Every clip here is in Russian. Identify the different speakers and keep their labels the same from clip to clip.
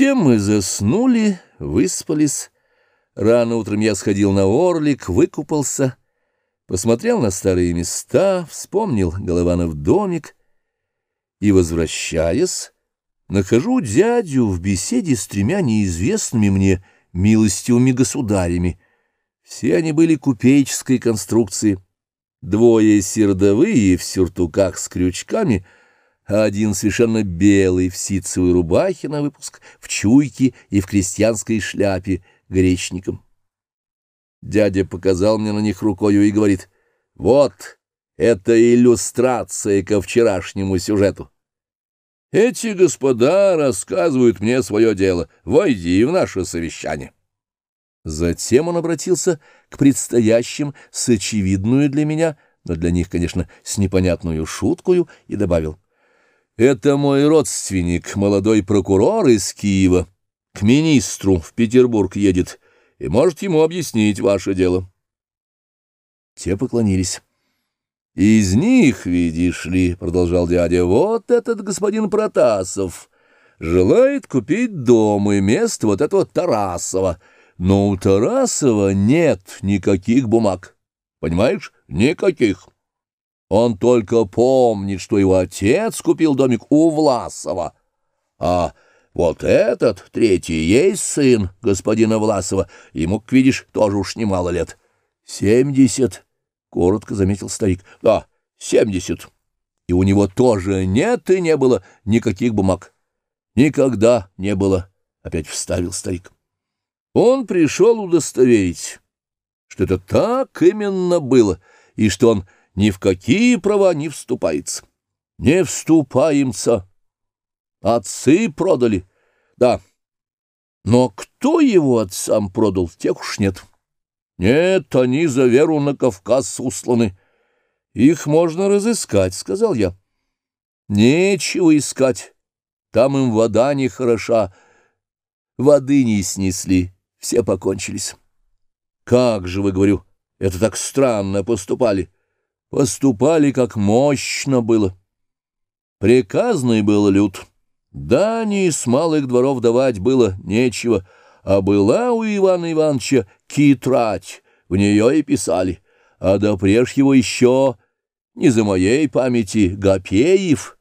Speaker 1: тем мы заснули, выспались. Рано утром я сходил на Орлик, выкупался, посмотрел на старые места, вспомнил Голованов домик и, возвращаясь, нахожу дядю в беседе с тремя неизвестными мне милостивыми государями. Все они были купеческой конструкции, двое сердовые в сюртуках с крючками — а один совершенно белый в ситцевой рубахе на выпуск, в чуйке и в крестьянской шляпе гречником. Дядя показал мне на них рукою и говорит, «Вот, это иллюстрация ко вчерашнему сюжету. Эти господа рассказывают мне свое дело. Войди в наше совещание». Затем он обратился к предстоящим с очевидную для меня, но для них, конечно, с непонятную шуткою, и добавил, это мой родственник, молодой прокурор из Киева. К министру в Петербург едет и может ему объяснить ваше дело. Те поклонились. «Из них, видишь ли, — продолжал дядя, — вот этот господин Протасов желает купить дом и место вот этого Тарасова, но у Тарасова нет никаких бумаг, понимаешь, никаких». Он только помнит, что его отец купил домик у Власова. А вот этот, третий, есть сын господина Власова. Ему, как видишь, тоже уж немало лет. Семьдесят, — коротко заметил старик. Да, семьдесят. И у него тоже нет и не было никаких бумаг. Никогда не было, — опять вставил старик. Он пришел удостоверить, что это так именно было, и что он ни в какие права не вступается. Не вступаемся. Отцы продали. Да. Но кто его отцам продал, тех уж нет. Нет, они за веру на Кавказ усланы. Их можно разыскать, — сказал я. Нечего искать. Там им вода не хороша. Воды не снесли, все покончились. Как же, вы, говорю, это так странно поступали. Поступали, как мощно было. Приказный был люд. Дани с малых дворов давать было нечего, а была у Ивана Ивановича китрать, в нее и писали. А допреж его еще, не за моей памяти, Гапеев.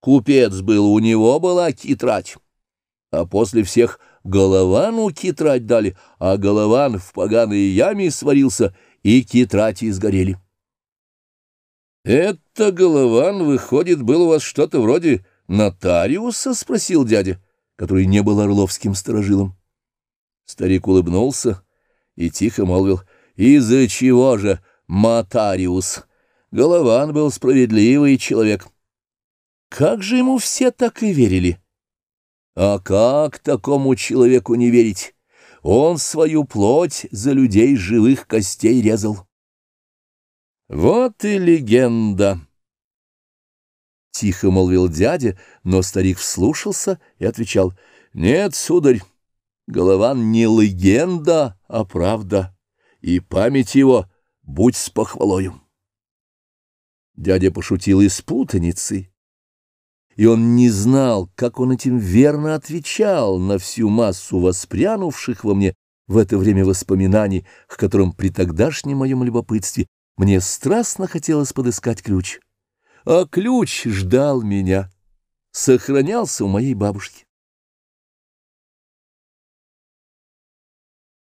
Speaker 1: Купец был, у него была китрать. А после всех Головану китрать дали, а Голован в поганой яме сварился, и китрати сгорели. «Это, Голован, выходит, был у вас что-то вроде нотариуса?» — спросил дядя, который не был орловским сторожилом. Старик улыбнулся и тихо молвил, «Из-за чего же нотариус? Голован был справедливый человек». Как же ему все так и верили? А как такому человеку не верить? Он свою плоть за людей живых костей резал. Вот и легенда. Тихо молвил дядя, но старик вслушался и отвечал, «Нет, сударь, Голован не легенда, а правда, и память его будь с похвалою». Дядя пошутил из путаницы, и он не знал, как он этим верно отвечал на всю массу воспрянувших во мне в это время воспоминаний, к которым при тогдашнем моем любопытстве мне страстно хотелось подыскать ключ. А ключ ждал меня, сохранялся у моей бабушки.